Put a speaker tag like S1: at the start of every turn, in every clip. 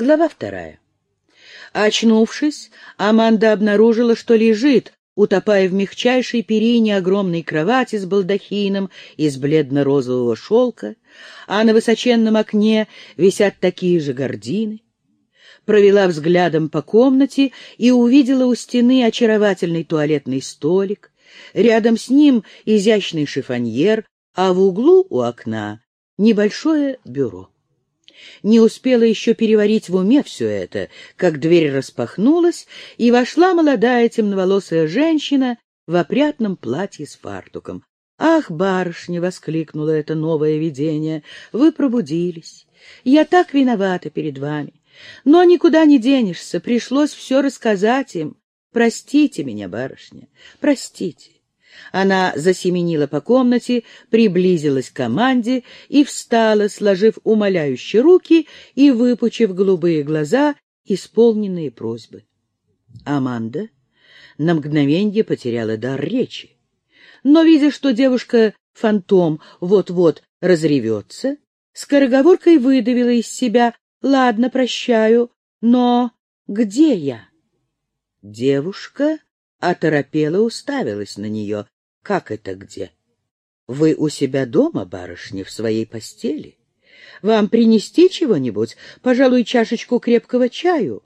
S1: Глава вторая. Очнувшись, Аманда обнаружила, что лежит, утопая в мягчайшей перине огромной кровати с балдахином из бледно-розового шелка, а на высоченном окне висят такие же гардины. Провела взглядом по комнате и увидела у стены очаровательный туалетный столик, рядом с ним изящный шифоньер, а в углу у окна небольшое бюро. Не успела еще переварить в уме все это, как дверь распахнулась, и вошла молодая темноволосая женщина в опрятном платье с фартуком. «Ах, барышня!» — воскликнуло это новое видение. «Вы пробудились. Я так виновата перед вами. Но никуда не денешься, пришлось все рассказать им. Простите меня, барышня, простите. Она засеменила по комнате, приблизилась к команде и встала, сложив умоляющие руки и выпучив голубые глаза, исполненные просьбы. Аманда на мгновенье потеряла дар речи. Но, видя, что девушка-фантом вот-вот разревется, скороговоркой выдавила из себя «Ладно, прощаю, но где я?» Девушка оторопела уставилась на нее. Как это где? Вы у себя дома, барышня, в своей постели? Вам принести чего-нибудь? Пожалуй, чашечку крепкого чаю?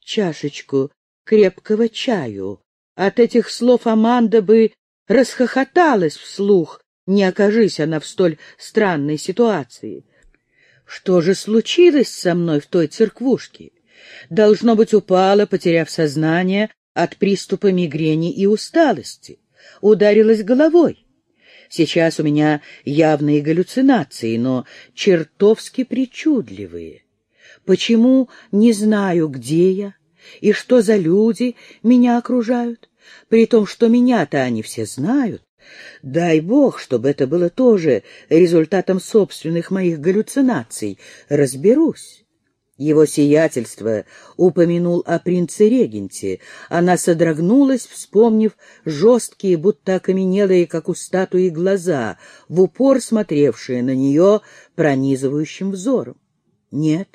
S1: Чашечку крепкого чаю. От этих слов Аманда бы расхохоталась вслух, не окажись она в столь странной ситуации. Что же случилось со мной в той церквушке? Должно быть, упала, потеряв сознание от приступа мигрени и усталости ударилась головой. Сейчас у меня явные галлюцинации, но чертовски причудливые. Почему не знаю, где я и что за люди меня окружают, при том, что меня-то они все знают? Дай бог, чтобы это было тоже результатом собственных моих галлюцинаций. Разберусь. Его сиятельство упомянул о принце-регенте. Она содрогнулась, вспомнив жесткие, будто окаменелые, как у статуи, глаза, в упор смотревшие на нее пронизывающим взором. Нет,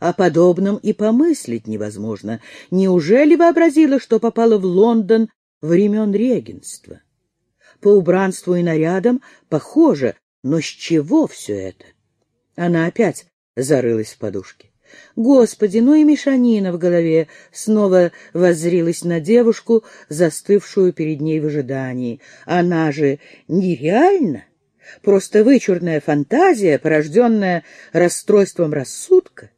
S1: о подобном и помыслить невозможно. Неужели вообразила, что попала в Лондон времен регенства? По убранству и нарядам похоже, но с чего все это? Она опять зарылась в подушке. Господи, ну и мешанина в голове снова воззрилась на девушку, застывшую перед ней в ожидании. Она же нереальна, просто вычурная фантазия, порожденная расстройством рассудка.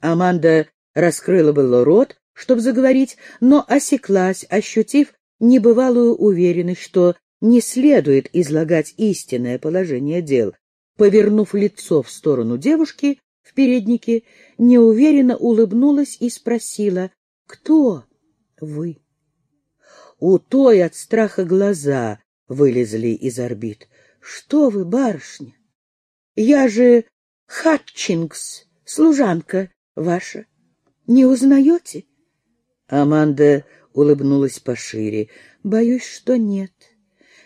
S1: Аманда раскрыла было рот, чтобы заговорить, но осеклась, ощутив небывалую уверенность, что не следует излагать истинное положение дел. Повернув лицо в сторону девушки, в переднике, неуверенно улыбнулась и спросила, «Кто вы?» У той от страха глаза вылезли из орбит. «Что вы, барышня? Я же Хатчингс, служанка ваша. Не узнаете?» Аманда улыбнулась пошире. «Боюсь, что нет.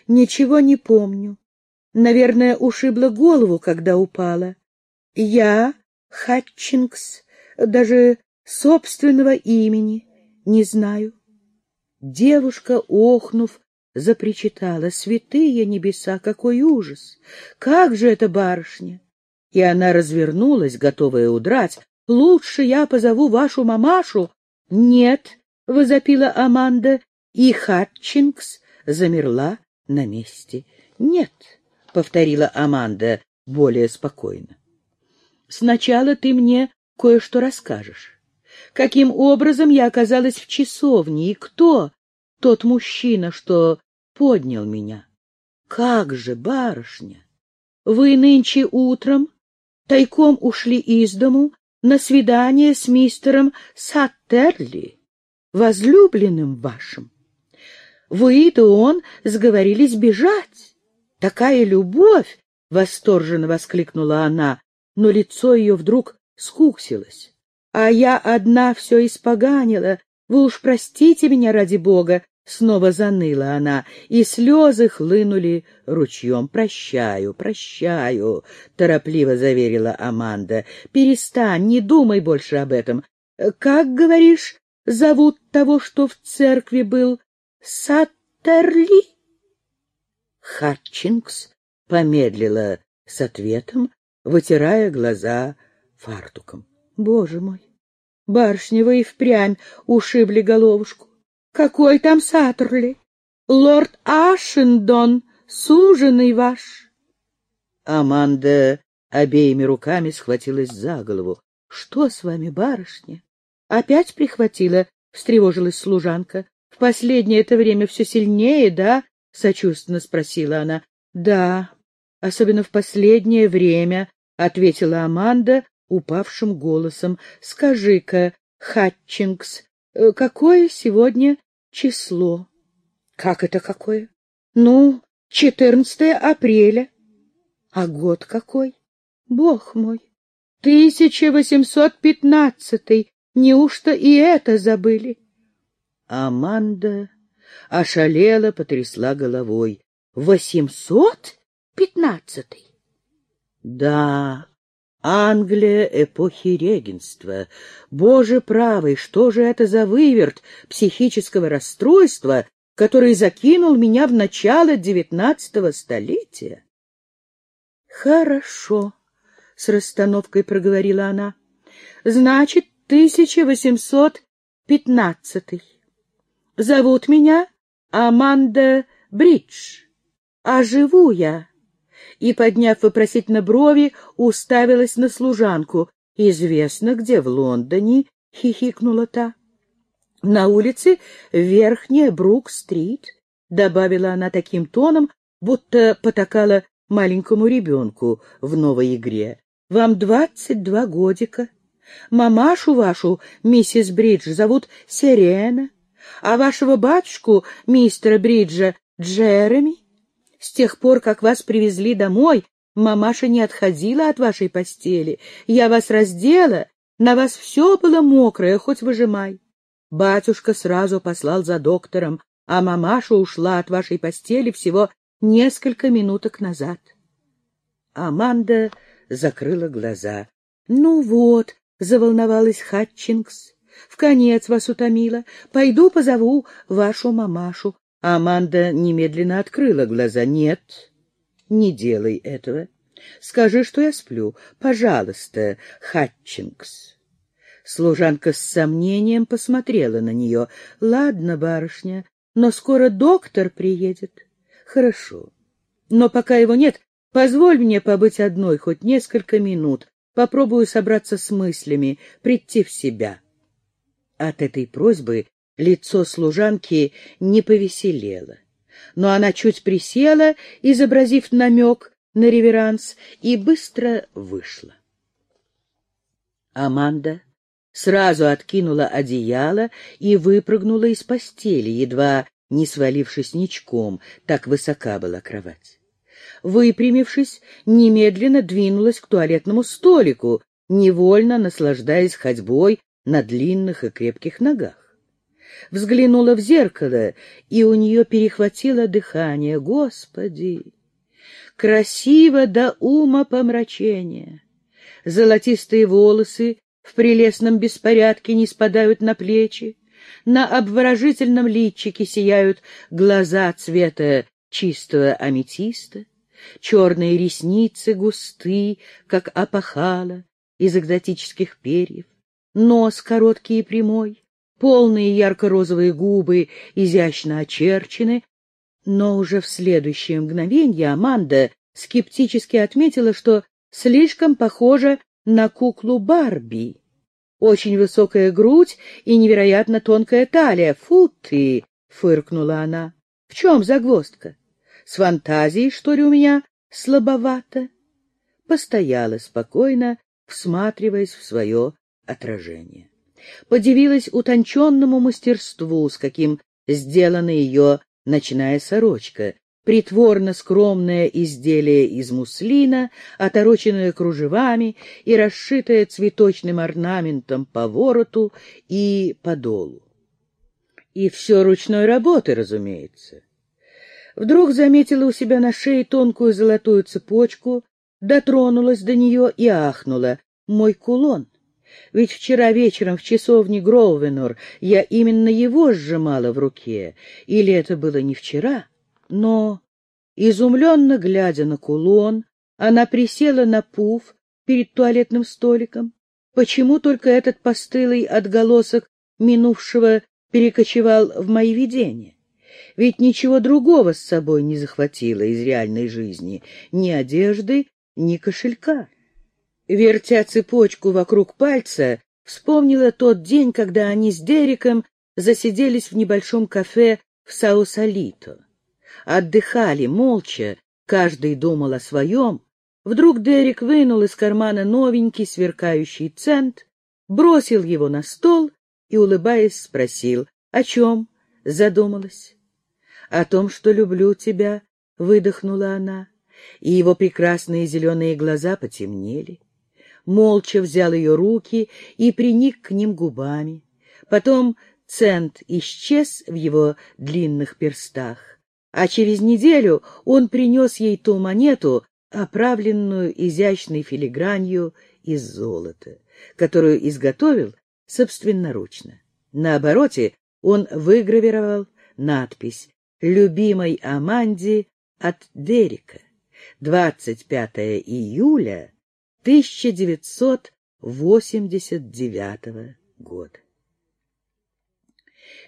S1: Ничего не помню. Наверное, ушибла голову, когда упала. Я Хатчингс, даже собственного имени не знаю. Девушка, охнув, запричитала. Святые небеса, какой ужас! Как же это барышня! И она развернулась, готовая удрать. Лучше я позову вашу мамашу. Нет, — возопила Аманда, и Хатчингс замерла на месте. Нет, — повторила Аманда более спокойно. Сначала ты мне кое-что расскажешь. Каким образом я оказалась в часовне, и кто тот мужчина, что поднял меня? Как же, барышня, вы нынче утром тайком ушли из дому на свидание с мистером Саттерли, возлюбленным вашим. Вы и он сговорились бежать. Такая любовь! — восторженно воскликнула она но лицо ее вдруг скуксилось. А я одна все испоганила. Вы уж простите меня ради бога, Снова заныла она, и слезы хлынули ручьем. «Прощаю, прощаю», — торопливо заверила Аманда. «Перестань, не думай больше об этом. Как, говоришь, зовут того, что в церкви был? Саттерли?» Хатчингс помедлила с ответом, вытирая глаза фартуком. «Боже мой! Барышня, вы и впрямь ушибли головушку. Какой там Саттерли? Лорд Ашендон, суженый ваш. Аманда обеими руками схватилась за голову. — Что с вами, барышня? — Опять прихватила, — встревожилась служанка. — В последнее это время все сильнее, да? — сочувственно спросила она. — Да, особенно в последнее время, — ответила Аманда упавшим голосом. — Скажи-ка, Хатчингс, э, какое сегодня число. Как это какое? Ну, 14 апреля. А год какой? Бог мой, 1815. Неужто и это забыли? Аманда ошалела, потрясла головой. Восемьсот пятнадцатый? Да, Англия эпохи регенства. Боже правый, что же это за выверт психического расстройства, который закинул меня в начало девятнадцатого столетия? Хорошо, с расстановкой проговорила она. Значит, тысяча восемьсот пятнадцатый. Зовут меня Аманда Бридж. А живу я и, подняв вопросительно брови, уставилась на служанку. «Известно, где в Лондоне?» — хихикнула та. «На улице Верхняя Брук-стрит», — добавила она таким тоном, будто потакала маленькому ребенку в новой игре. «Вам двадцать два годика. Мамашу вашу, миссис Бридж, зовут Сирена, а вашего батюшку, мистера Бриджа, Джереми. С тех пор, как вас привезли домой, мамаша не отходила от вашей постели. Я вас раздела, на вас все было мокрое, хоть выжимай. Батюшка сразу послал за доктором, а мамаша ушла от вашей постели всего несколько минуток назад. Аманда закрыла глаза. — Ну вот, — заволновалась Хатчингс, — в конец вас утомила. Пойду позову вашу мамашу. Аманда немедленно открыла глаза. «Нет, не делай этого. Скажи, что я сплю. Пожалуйста, Хатчингс». Служанка с сомнением посмотрела на нее. «Ладно, барышня, но скоро доктор приедет». «Хорошо. Но пока его нет, позволь мне побыть одной хоть несколько минут. Попробую собраться с мыслями, прийти в себя». От этой просьбы Лицо служанки не повеселело, но она чуть присела, изобразив намек на реверанс, и быстро вышла. Аманда сразу откинула одеяло и выпрыгнула из постели, едва не свалившись ничком, так высока была кровать. Выпрямившись, немедленно двинулась к туалетному столику, невольно наслаждаясь ходьбой на длинных и крепких ногах взглянула в зеркало, и у нее перехватило дыхание. Господи! Красиво до ума помрачения. Золотистые волосы в прелестном беспорядке не спадают на плечи, на обворожительном личике сияют глаза цвета чистого аметиста, черные ресницы густы, как опахала из экзотических перьев, нос короткий и прямой, полные ярко-розовые губы изящно очерчены, но уже в следующее мгновенье Аманда скептически отметила, что слишком похожа на куклу Барби. Очень высокая грудь и невероятно тонкая талия. Фу ты! — фыркнула она. — В чем загвоздка? С фантазией, что ли, у меня слабовато? Постояла спокойно, всматриваясь в свое отражение подивилась утонченному мастерству, с каким сделана ее ночная сорочка, притворно скромное изделие из муслина, отороченное кружевами и расшитое цветочным орнаментом по вороту и по долу. И все ручной работы, разумеется. Вдруг заметила у себя на шее тонкую золотую цепочку, дотронулась до нее и ахнула. Мой кулон. Ведь вчера вечером в часовне Гроувенор я именно его сжимала в руке. Или это было не вчера? Но, изумленно глядя на кулон, она присела на пуф перед туалетным столиком. Почему только этот постылый отголосок минувшего перекочевал в мои видения? Ведь ничего другого с собой не захватила из реальной жизни, ни одежды, ни кошелька. Вертя цепочку вокруг пальца, вспомнила тот день, когда они с Дериком засиделись в небольшом кафе в Саусалито. Отдыхали молча, каждый думал о своем. Вдруг Дерек вынул из кармана новенький сверкающий цент, бросил его на стол и, улыбаясь, спросил, о чем задумалась. «О том, что люблю тебя», — выдохнула она, и его прекрасные зеленые глаза потемнели. Молча взял ее руки и приник к ним губами. Потом цент исчез в его длинных перстах, а через неделю он принес ей ту монету, оправленную изящной филигранью из золота, которую изготовил собственноручно. На обороте он выгравировал надпись «Любимой Аманде от Дерека. 25 июля 1989 года».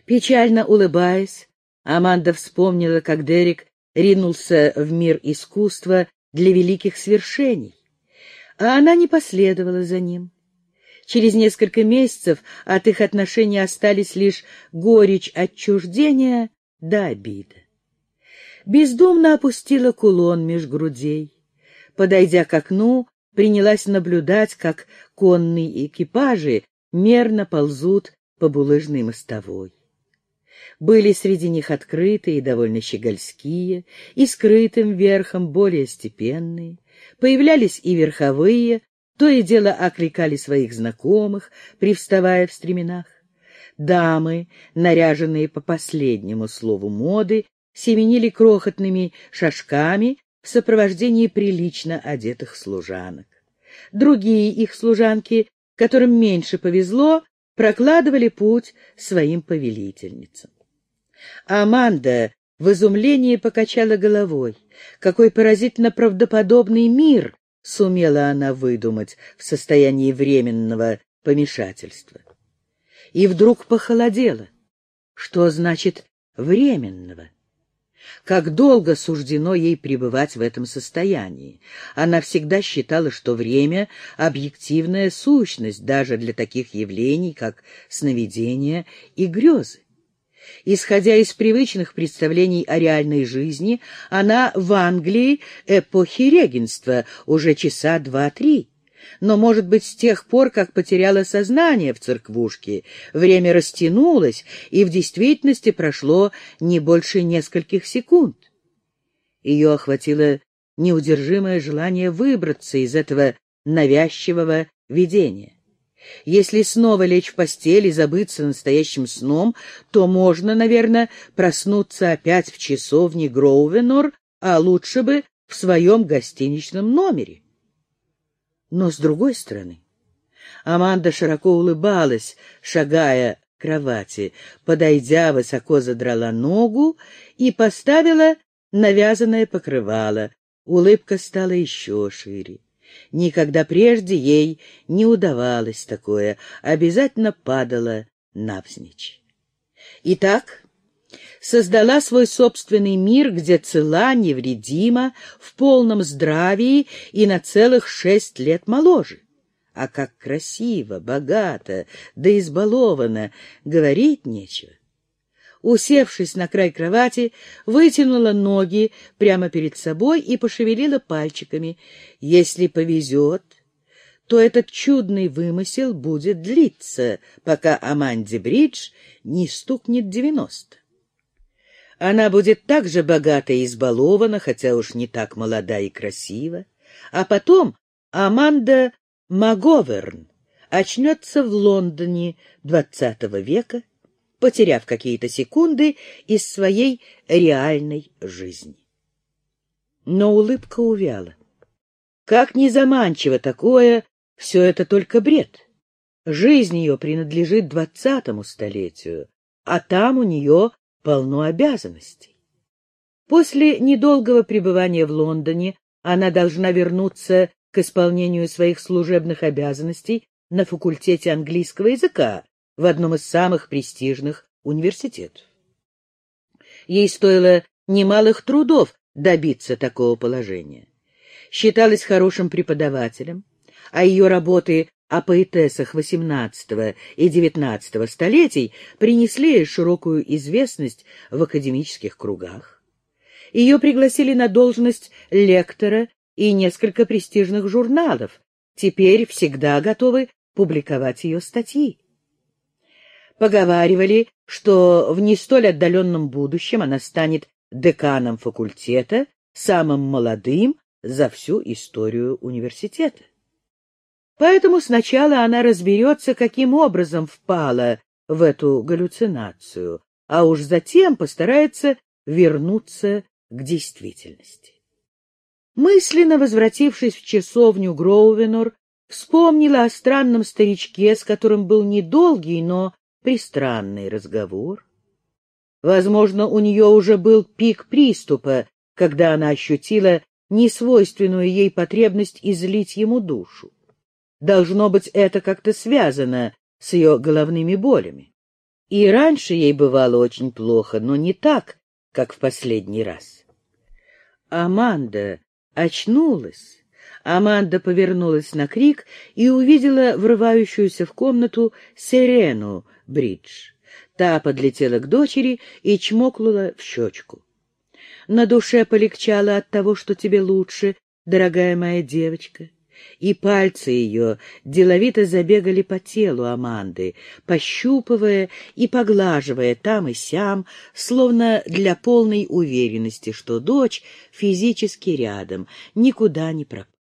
S1: Печально улыбаясь, Аманда вспомнила, как Дерек ринулся в мир искусства для великих свершений, а она не последовала за ним. Через несколько месяцев от их отношений остались лишь горечь отчуждения да обида. Бездумно опустила кулон меж грудей. Подойдя к окну, принялась наблюдать, как конные экипажи мерно ползут по булыжной мостовой. Были среди них открытые и довольно щегольские, и скрытым верхом более степенные. Появлялись и верховые, то и дело окликали своих знакомых, привставая в стременах. Дамы, наряженные по последнему слову моды, семенили крохотными шажками сопровождении прилично одетых служанок. Другие их служанки, которым меньше повезло, прокладывали путь своим повелительницам. Аманда в изумлении покачала головой. Какой поразительно правдоподобный мир сумела она выдумать в состоянии временного помешательства. И вдруг похолодело. Что значит «временного»? Как долго суждено ей пребывать в этом состоянии? Она всегда считала, что время — объективная сущность даже для таких явлений, как сновидения и грезы. Исходя из привычных представлений о реальной жизни, она в Англии эпохи регенства уже часа два-три. Но, может быть, с тех пор, как потеряла сознание в церквушке, время растянулось, и в действительности прошло не больше нескольких секунд. Ее охватило неудержимое желание выбраться из этого навязчивого видения. Если снова лечь в постель и забыться настоящим сном, то можно, наверное, проснуться опять в часовне Гроувенор, а лучше бы в своем гостиничном номере. Но с другой стороны, Аманда широко улыбалась, шагая к кровати, подойдя, высоко задрала ногу и поставила навязанное покрывало. Улыбка стала еще шире. Никогда прежде ей не удавалось такое, обязательно падала навзничь. Итак, создала свой собственный мир, где цела, невредима, в полном здравии и на целых шесть лет моложе. А как красиво, богато, да избаловано, говорить нечего усевшись на край кровати, вытянула ноги прямо перед собой и пошевелила пальчиками. Если повезет, то этот чудный вымысел будет длиться, пока Аманде Бридж не стукнет девяносто. Она будет так же богата и избалована, хотя уж не так молода и красива. А потом Аманда Маговерн очнется в Лондоне двадцатого века потеряв какие-то секунды из своей реальной жизни. Но улыбка увяла. Как незаманчиво такое, все это только бред. Жизнь ее принадлежит двадцатому столетию, а там у нее полно обязанностей. После недолгого пребывания в Лондоне она должна вернуться к исполнению своих служебных обязанностей на факультете английского языка в одном из самых престижных университетов. Ей стоило немалых трудов добиться такого положения. Считалась хорошим преподавателем, а ее работы о поэтессах XVIII и XIX столетий принесли широкую известность в академических кругах. Ее пригласили на должность лектора и несколько престижных журналов, теперь всегда готовы публиковать ее статьи. Поговаривали, что в не столь отдаленном будущем она станет деканом факультета, самым молодым за всю историю университета. Поэтому сначала она разберется, каким образом впала в эту галлюцинацию, а уж затем постарается вернуться к действительности. Мысленно возвратившись в часовню Гроувенор, вспомнила о странном старичке, с которым был недолгий, но пристранный разговор. Возможно, у нее уже был пик приступа, когда она ощутила несвойственную ей потребность излить ему душу. Должно быть, это как-то связано с ее головными болями. И раньше ей бывало очень плохо, но не так, как в последний раз. Аманда очнулась. Аманда повернулась на крик и увидела врывающуюся в комнату Сирену Бридж. Та подлетела к дочери и чмокнула в щечку. На душе полегчало от того, что тебе лучше, дорогая моя девочка и пальцы ее деловито забегали по телу Аманды, пощупывая и поглаживая там и сям, словно для полной уверенности, что дочь физически рядом, никуда не пропала.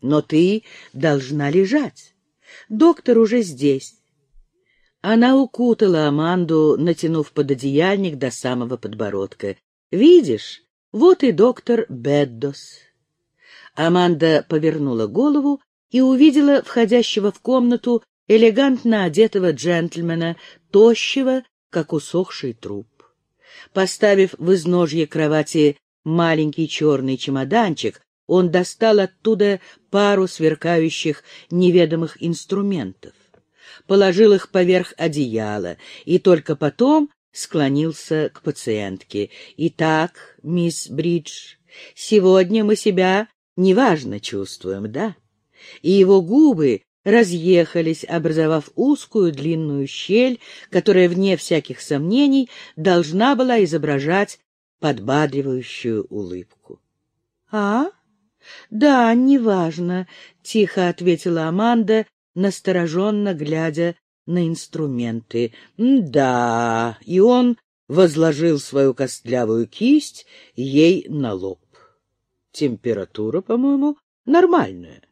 S1: Но ты должна лежать. Доктор уже здесь. Она укутала Аманду, натянув пододеяльник до самого подбородка. Видишь, вот и доктор Беддос. Аманда повернула голову и увидела входящего в комнату элегантно одетого джентльмена, тощего, как усохший труп. Поставив в изножье кровати маленький черный чемоданчик, он достал оттуда пару сверкающих неведомых инструментов, положил их поверх одеяла и только потом склонился к пациентке. «Итак, мисс Бридж, сегодня мы себя неважно чувствуем, да? И его губы разъехались, образовав узкую длинную щель, которая, вне всяких сомнений, должна была изображать подбадривающую улыбку. — А? Да, неважно, — тихо ответила Аманда, настороженно глядя на инструменты. — Да, и он возложил свою костлявую кисть ей на лоб. Температура, по-моему, нормальная.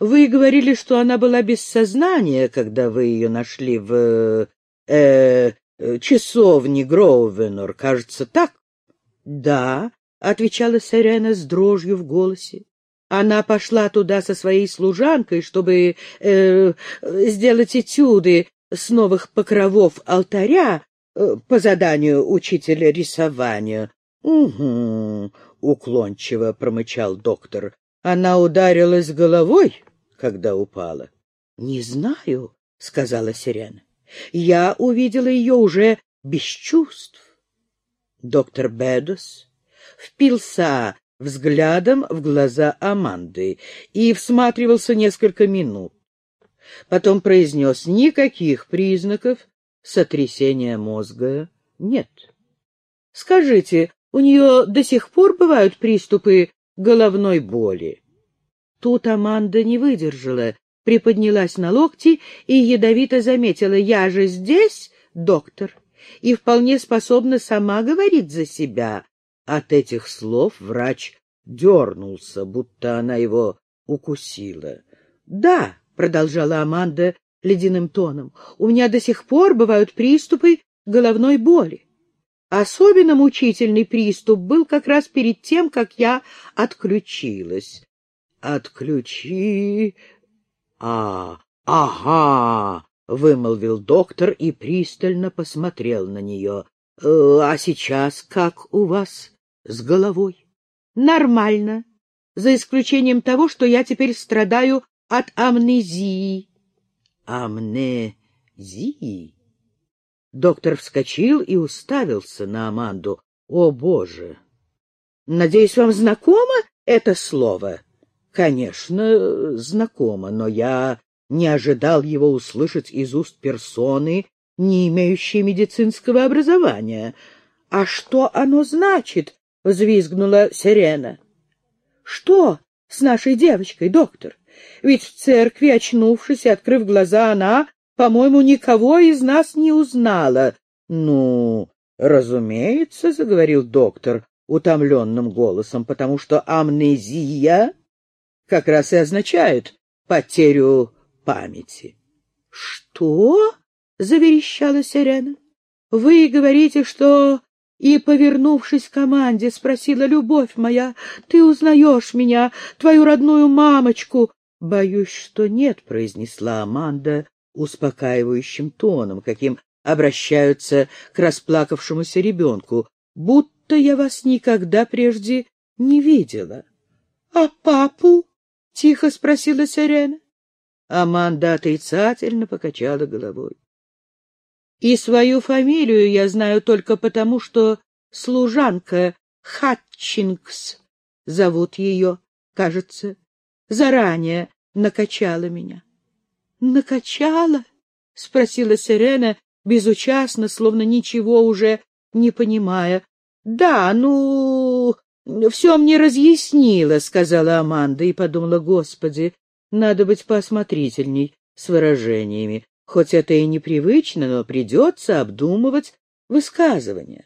S1: Вы говорили, что она была без сознания, когда вы ее нашли в... э, э часовне Гроувенор, кажется, так? — Да, — отвечала Сирена с дрожью в голосе. Она пошла туда со своей служанкой, чтобы э, сделать этюды с новых покровов алтаря э, по заданию учителя рисования. — Угу, уклончиво промычал доктор. Она ударилась головой, когда упала. — Не знаю, — сказала Сирена. — Я увидела ее уже без чувств. Доктор Бедос впился взглядом в глаза Аманды и всматривался несколько минут. Потом произнес никаких признаков сотрясения мозга нет. — Скажите, у нее до сих пор бывают приступы головной боли. Тут Аманда не выдержала, приподнялась на локти и ядовито заметила, «Я же здесь, доктор, и вполне способна сама говорить за себя». От этих слов врач дернулся, будто она его укусила. «Да», — продолжала Аманда, ледяным тоном, — у меня до сих пор бывают приступы головной боли. Особенно мучительный приступ был как раз перед тем, как я отключилась. — Отключи... А, ага, — вымолвил доктор и пристально посмотрел на нее. «Э, — А сейчас как у вас с головой? — Нормально, за исключением того, что я теперь страдаю от амнезии. — Амнезии? Доктор вскочил и уставился на Аманду. — О, Боже! Надеюсь, вам знакомо это слово? — Конечно, знакомо, но я не ожидал его услышать из уст персоны, не имеющей медицинского образования. — А что оно значит? — взвизгнула Сирена. — Что с нашей девочкой, доктор? Ведь в церкви, очнувшись и открыв глаза, она, по-моему, никого из нас не узнала. — Ну, разумеется, — заговорил доктор утомленным голосом, потому что амнезия как раз и означает потерю памяти. — Что? — заверещала Сирена. — Вы говорите, что... И, повернувшись к команде, спросила, — Любовь моя, ты узнаешь меня, твою родную мамочку? — Боюсь, что нет, — произнесла Аманда успокаивающим тоном, каким обращаются к расплакавшемуся ребенку, будто я вас никогда прежде не видела. — А папу? — тихо спросила Сирена. Аманда отрицательно покачала головой. И свою фамилию я знаю только потому, что служанка Хатчингс зовут ее, кажется, заранее накачала меня. — Накачала? — спросила Сирена, безучастно, словно ничего уже не понимая. — Да, ну, все мне разъяснила, — сказала Аманда и подумала, — Господи, надо быть поосмотрительней с выражениями. Хоть это и непривычно, но придется обдумывать высказывания.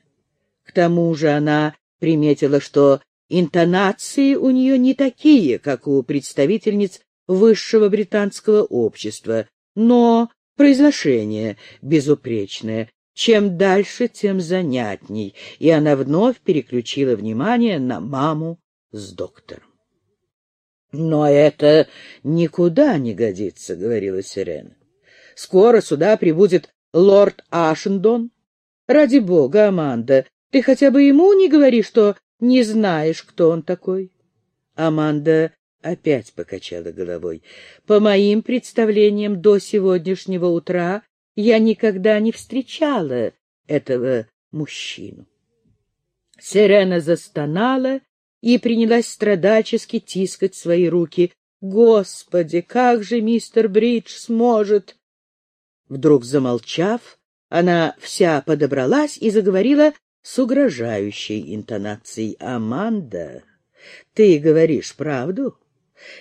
S1: К тому же она приметила, что интонации у нее не такие, как у представительниц высшего британского общества, но произношение безупречное. Чем дальше, тем занятней, и она вновь переключила внимание на маму с доктором. — Но это никуда не годится, — говорила Сирена. — Скоро сюда прибудет лорд Ашендон. Ради бога, Аманда, ты хотя бы ему не говори, что не знаешь, кто он такой. Аманда опять покачала головой. По моим представлениям, до сегодняшнего утра я никогда не встречала этого мужчину. Сирена застонала и принялась страдачески тискать свои руки. «Господи, как же мистер Бридж сможет?» Вдруг замолчав, она вся подобралась и заговорила с угрожающей интонацией. «Аманда, ты говоришь правду?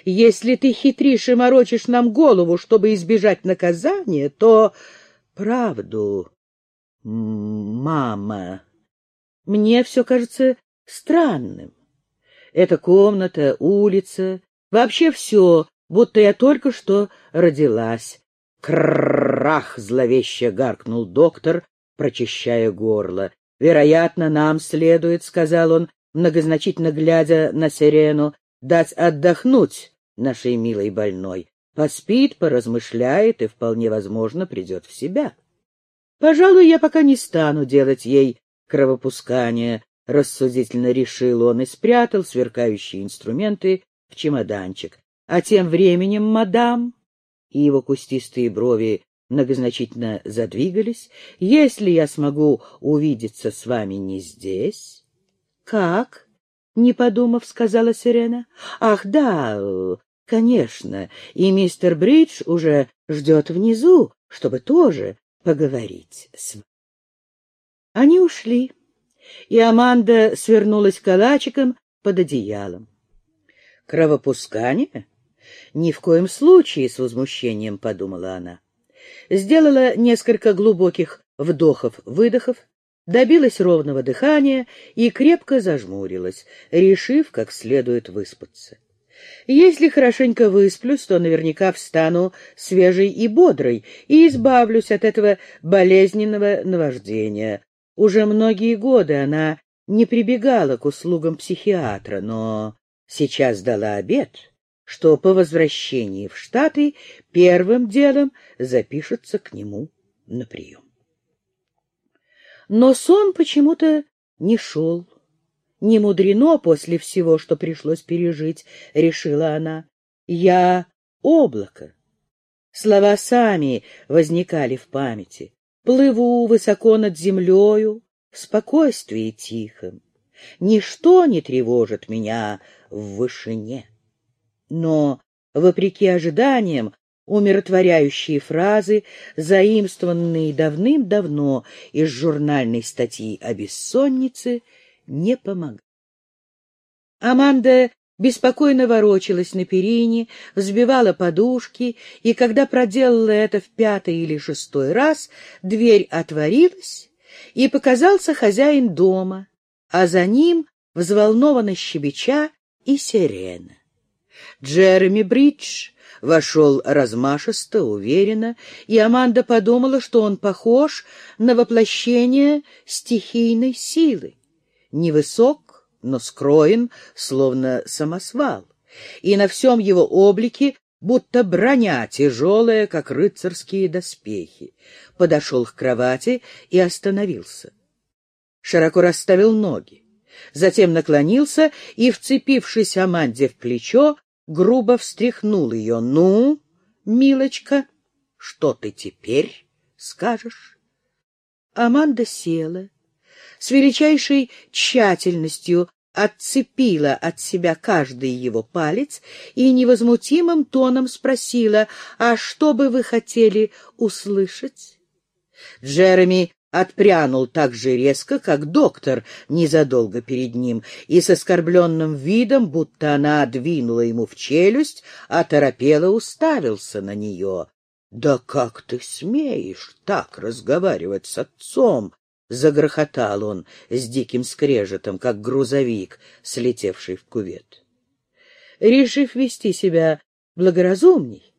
S1: Если ты хитришь и морочишь нам голову, чтобы избежать наказания, то правду, мама. Мне все кажется странным. Эта комната, улица, вообще все, будто я только что родилась. Крах! зловеще гаркнул доктор, прочищая горло. Вероятно, нам следует, сказал он, многозначительно глядя на Сирену, дать отдохнуть нашей милой больной. Поспит, поразмышляет и, вполне возможно, придет в себя. Пожалуй, я пока не стану делать ей кровопускание, — рассудительно решил он и спрятал сверкающие инструменты в чемоданчик. А тем временем, мадам, и его кустистые брови многозначительно задвигались, если я смогу увидеться с вами не здесь. — Как? — не подумав, сказала Сирена. — Ах, да, конечно, и мистер Бридж уже ждет внизу, чтобы тоже поговорить с вами. Они ушли и Аманда свернулась калачиком под одеялом. «Кровопускание? Ни в коем случае!» — с возмущением подумала она. Сделала несколько глубоких вдохов-выдохов, добилась ровного дыхания и крепко зажмурилась, решив как следует выспаться. Если хорошенько высплюсь, то наверняка встану свежей и бодрой и избавлюсь от этого болезненного наваждения. Уже многие годы она не прибегала к услугам психиатра, но сейчас дала обед, что по возвращении в Штаты первым делом запишется к нему на прием. Но сон почему-то не шел. Не мудрено после всего, что пришлось пережить, — решила она. Я — облако. Слова сами возникали в памяти. Плыву высоко над землею, в спокойствии тихом. Ничто не тревожит меня в вышине. Но, вопреки ожиданиям, умиротворяющие фразы, заимствованные давным-давно из журнальной статьи о бессоннице, не помогали. Аманда беспокойно ворочалась на перине, взбивала подушки, и когда проделала это в пятый или шестой раз, дверь отворилась, и показался хозяин дома, а за ним, взволнованно щебеча, и сирена. Джереми Бридж вошел размашисто, уверенно, и Аманда подумала, что он похож на воплощение стихийной силы. Невысок, но скроен, словно самосвал, и на всем его облике будто броня тяжелая, как рыцарские доспехи. Подошел к кровати и остановился. Широко расставил ноги. Затем наклонился и, вцепившись Аманде в плечо, грубо встряхнул ее. — Ну, милочка, что ты теперь скажешь? Аманда села, с величайшей тщательностью отцепила от себя каждый его палец и невозмутимым тоном спросила, «А что бы вы хотели услышать?» Джереми отпрянул так же резко, как доктор незадолго перед ним, и с оскорбленным видом, будто она двинула ему в челюсть, оторопело уставился на нее. — Да как ты смеешь так разговаривать с отцом? — загрохотал он с диким скрежетом, как грузовик, слетевший в кувет. Решив вести себя благоразумней,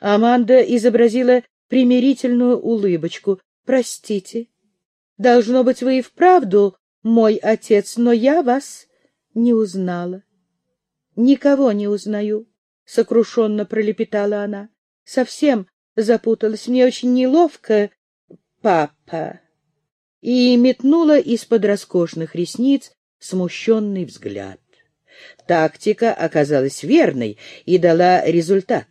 S1: Аманда изобразила примирительную улыбочку, Простите. Должно быть, вы и вправду мой отец, но я вас не узнала. Никого не узнаю, — сокрушенно пролепетала она. Совсем запуталась. Мне очень неловко. Папа. И метнула из-под роскошных ресниц смущенный взгляд. Тактика оказалась верной и дала результат.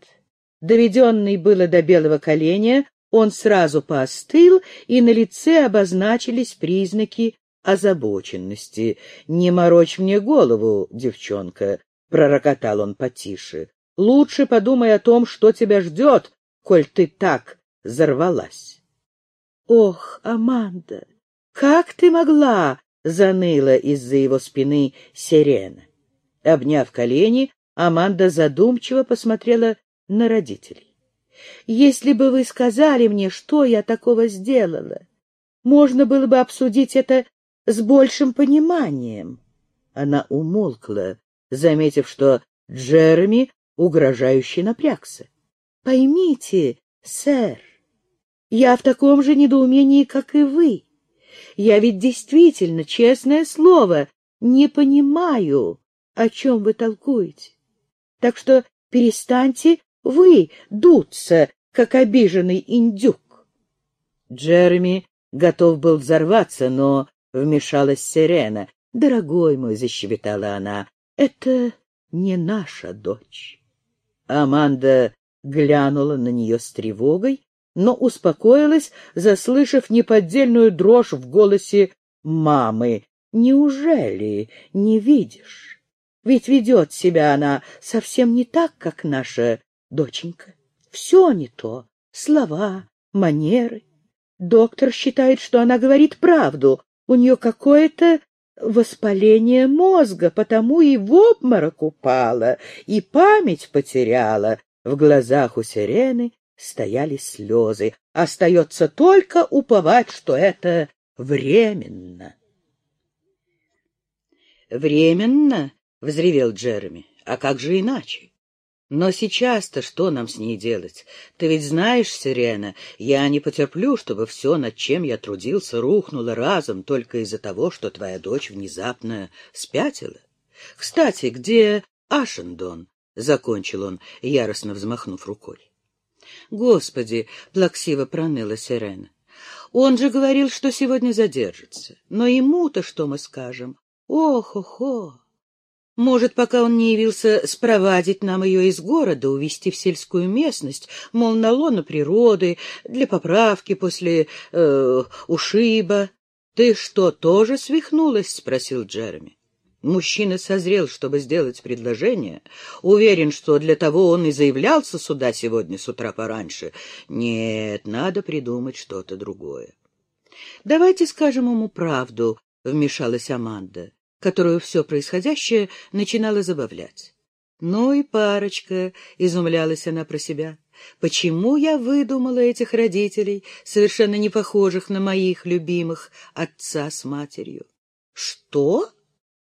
S1: Доведенный было до белого коленя, он сразу поостыл, и на лице обозначились признаки озабоченности. — Не морочь мне голову, девчонка, — пророкотал он потише. — Лучше подумай о том, что тебя ждет, коль ты так взорвалась. — Ох, Аманда, как ты могла? — заныла из-за его спины сирена. Обняв колени, Аманда задумчиво посмотрела на родителей. Если бы вы сказали мне, что я такого сделала, можно было бы обсудить это с большим пониманием. Она умолкла, заметив, что Джереми угрожающе напрягся. — Поймите, сэр, я в таком же недоумении, как и вы. Я ведь действительно, честное слово, не понимаю, о чем вы толкуете. Так что перестаньте вы дуться, как обиженный индюк. Джереми готов был взорваться, но вмешалась Сирена. — Дорогой мой, — защебетала она, — это не наша дочь. Аманда глянула на нее с тревогой, но успокоилась, заслышав неподдельную дрожь в голосе мамы. — Неужели не видишь? Ведь ведет себя она совсем не так, как наша доченька. Все не то. Слова, манеры. Доктор считает, что она говорит правду. У нее какое-то воспаление мозга, потому и в обморок упала, и память потеряла. В глазах у Сирены стояли слезы. Остается только уповать, что это временно. «Временно?» — взревел Джереми. А как же иначе? Но сейчас-то что нам с ней делать? Ты ведь знаешь, Сирена, я не потерплю, чтобы все, над чем я трудился, рухнуло разом только из-за того, что твоя дочь внезапно спятила. Кстати, где Ашендон? — закончил он, яростно взмахнув рукой. Господи, плаксиво проныла Сирена. Он же говорил, что сегодня задержится. Но ему-то что мы скажем? Ох-охо! Может, пока он не явился спровадить нам ее из города, увезти в сельскую местность, мол, на лоно природы, для поправки после э, ушиба. — Ты что, тоже свихнулась? — спросил Джереми. Мужчина созрел, чтобы сделать предложение. Уверен, что для того он и заявлялся сюда сегодня с утра пораньше. Нет, надо придумать что-то другое. — Давайте скажем ему правду, — вмешалась Аманда, которую все происходящее начинало забавлять. Ну и парочка, — изумлялась она про себя. Почему я выдумала этих родителей, совершенно не похожих на моих любимых отца с матерью? — Что? —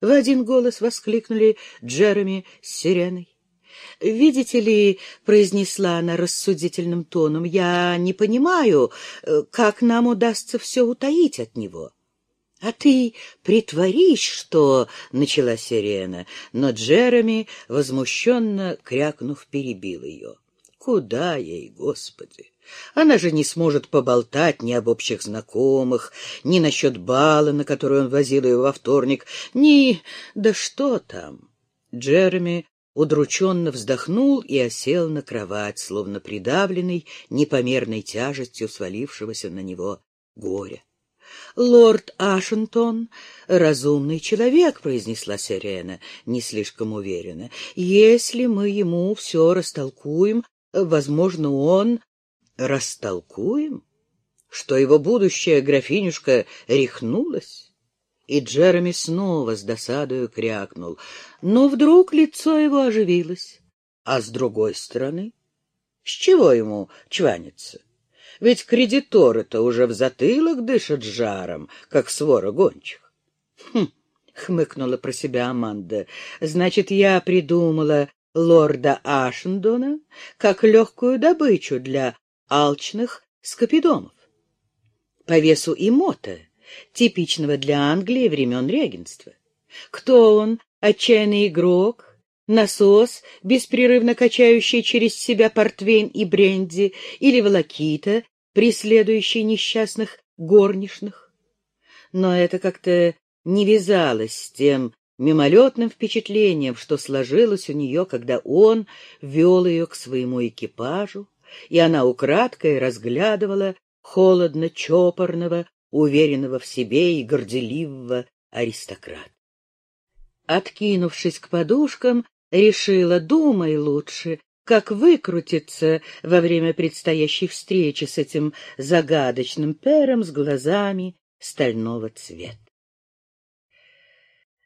S1: в один голос воскликнули Джереми с Сиреной. «Видите ли, — произнесла она рассудительным тоном, — я не понимаю, э, как нам удастся все утаить от него». «А ты притворись, что...» — начала Сирена, но Джереми, возмущенно крякнув, перебил ее. «Куда ей, Господи? Она же не сможет поболтать ни об общих знакомых, ни насчет бала, на который он возил ее во вторник, ни... Да что там? Джереми удрученно вздохнул и осел на кровать, словно придавленный непомерной тяжестью свалившегося на него горя. «Лорд Ашентон — разумный человек», — произнесла Сирена, не слишком уверенно. «Если мы ему все растолкуем, возможно, он растолкуем, что его будущая графинюшка рехнулась? И Джереми снова с досадою крякнул, но вдруг лицо его оживилось. А с другой стороны, с чего ему чваниться? Ведь кредиторы-то уже в затылок дышат жаром, как свора гончих. Хм, хмыкнула про себя Аманда. Значит, я придумала лорда Ашендона как легкую добычу для алчных скопидомов. По весу имота, типичного для Англии времен регенства. Кто он? Отчаянный игрок? Насос, беспрерывно качающий через себя портвейн и бренди, или волокита, преследующий несчастных горничных? Но это как-то не вязалось с тем мимолетным впечатлением, что сложилось у нее, когда он вел ее к своему экипажу, и она украдкой разглядывала холодно-чопорного, уверенного в себе и горделивого аристократа. Откинувшись к подушкам, решила, думай лучше, как выкрутиться во время предстоящей встречи с этим загадочным пером с глазами стального цвета.